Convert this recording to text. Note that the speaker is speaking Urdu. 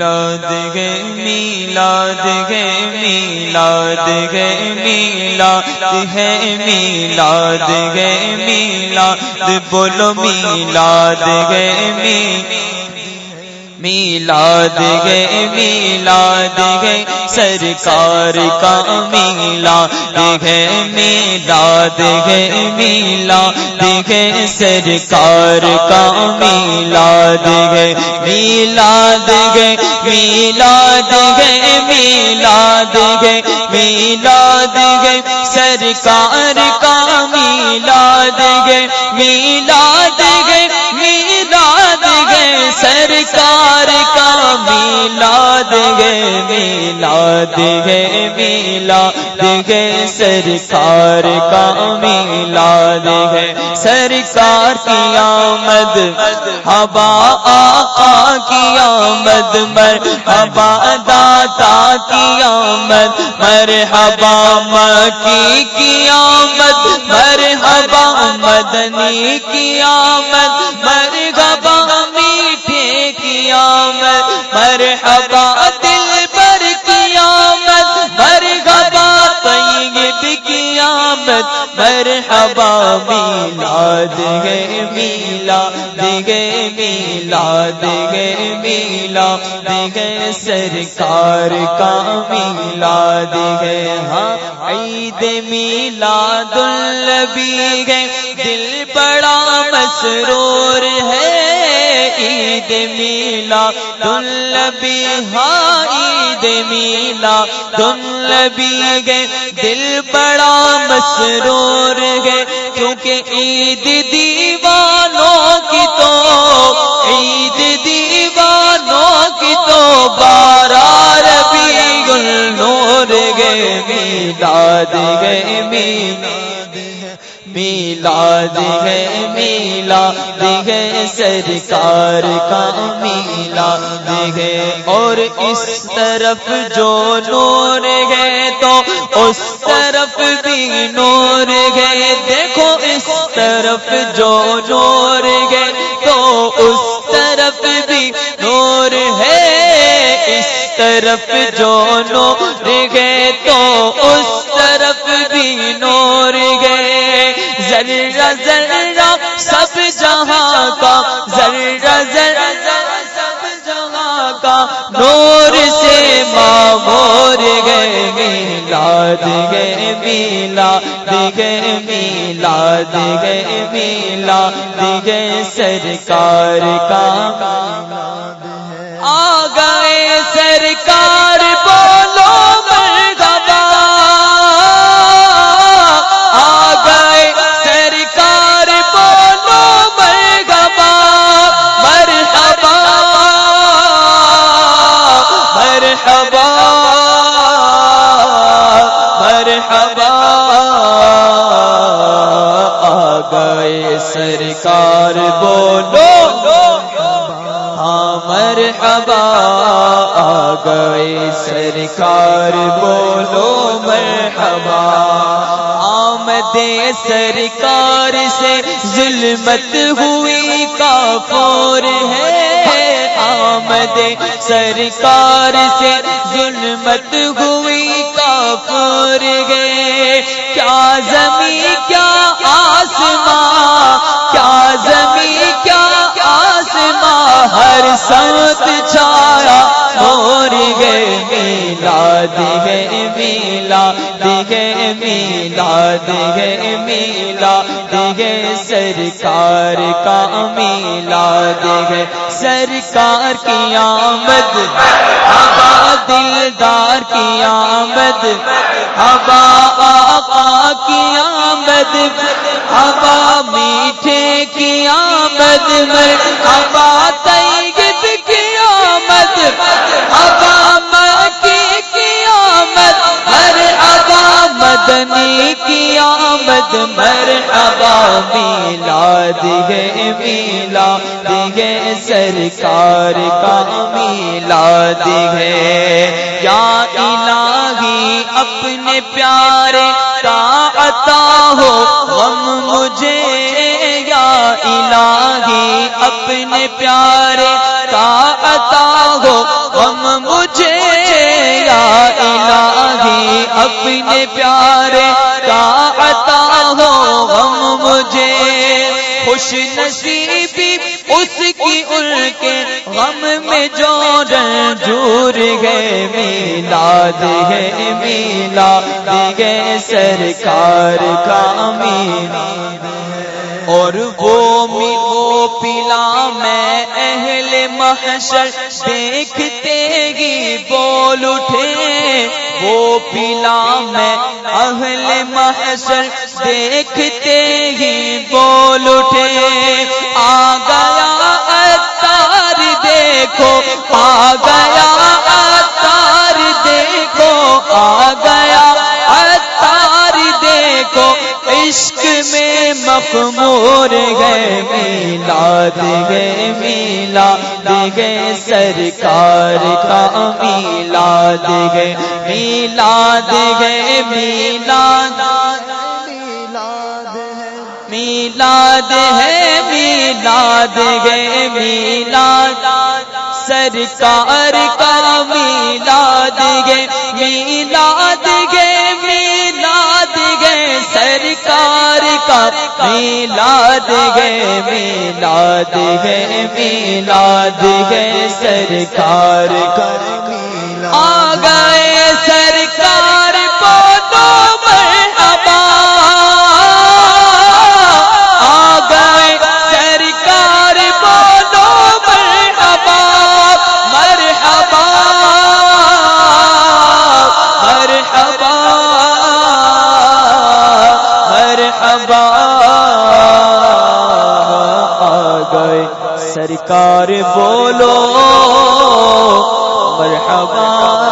میلاد گے میلاد گے میلاد گے میلاد ہے میلاد گے میلاد بولو میلاد گے میلاد گئے میلاد گئے سرکار کا میلاد گئے میلاد گئے میلاد گئے سرکار کا میلاد گئے میلاد گئے میلاد گئے میلاد گئے میلاد گئے سرکار کا میلاد گئے میلاد گئے میلاد گئے سرکار کا میلاد گے میلاد گے میلاد گے سرکار کا میلاد گے سرکار کی آمد ہبا آقا کی آمد مر ہبا داتا کی آمد مر ہبا مکی کی آمد مر ہبا مدنی کی آمد مر ہبا میٹھے کی آمد۔ مرحبا میلاد گے میلا دگے میلا دگے میلا دگے سرکار کا میلا دگے ہاں عید میلاد النبی گئے دل بڑا مسرور ہے۔ عید میلا تم لبی ہاں میلا تم لبی گئے دل بڑا مسرور گئے کیونکہ عید دیوانوں کی تو، عید دیوانوں کی تو بارہ ربی گل نور گئے میلاد گئے میلاد میلاد ہے میلا ہے، سرکار کا اس طرف جو نور گئے تو اس طرف بھی نور گئے دیکھو اس طرف جو نور گئے تو اس طرف بھی نور ہے۔ اس طرف جو نور گئے تو اس طرف بھی نور گئے ذرا ذرا سب جہاں نور سے مامور گئے میلاد گئے میلا گئے میلاد گئے میلا گئے سرکار کا آ گئے سرکار مرحبا آ گئے سرکار بولو۔ ہاں مرحبا آ گئے سرکار بولو۔ مرحبا، آمد سرکار سے ظلمت ہوئی کافور ہے۔ آمد سرکار سے ظلمت ہوئی کافور گئے۔ کیا زمین، کیا آسماں؟ کیا زمین، کیا آسماں؟ ہر سمت چھایا۔ مور گئے میلا دگے میلا دگے میلا دگے میلا سرکار کا میلا ہے۔ سرکار کی آمد، ہوا دلدار کی آمد، ہوا آقا کی آمد، ہوا میٹھے کی آمد مر ہوا آمد مرحبا میلا ہے میلا ہے سرکار کا میلا ہے۔ یا الہی اپنے پیارے کا عطا ہو غم مجھے، یا الہی اپنے پیارے کا عطا ہو غم مجھے، یا الہی اپنے پیارے کا خوش نصیبی اس کی ان کے غم میں جو رنجور گئے میلاد ہے میلاد گئے سرکار کا میلاد اور وہ وہ پلا میں اہل محشر دیکھتے گی، بول اٹھے۔ وہ پلا میں اہل محشر دیکھتے ہی بول اٹھے، آ گیا اتار دیکھو، آ گیا اتار دیکھو، آ گیا اتار دیکھو، عشق میں مخمور گئے میلاد گئے میلاد گئے سرکار کا میلاد گئے میلاد گئے میلاد میلاد ہے میلاد گئے میلاد سرکار کا میلاد گئے میلاد گئے میلاد گئے میلاد گئے سرکار کا آ گئے سرکار بولو مرحبا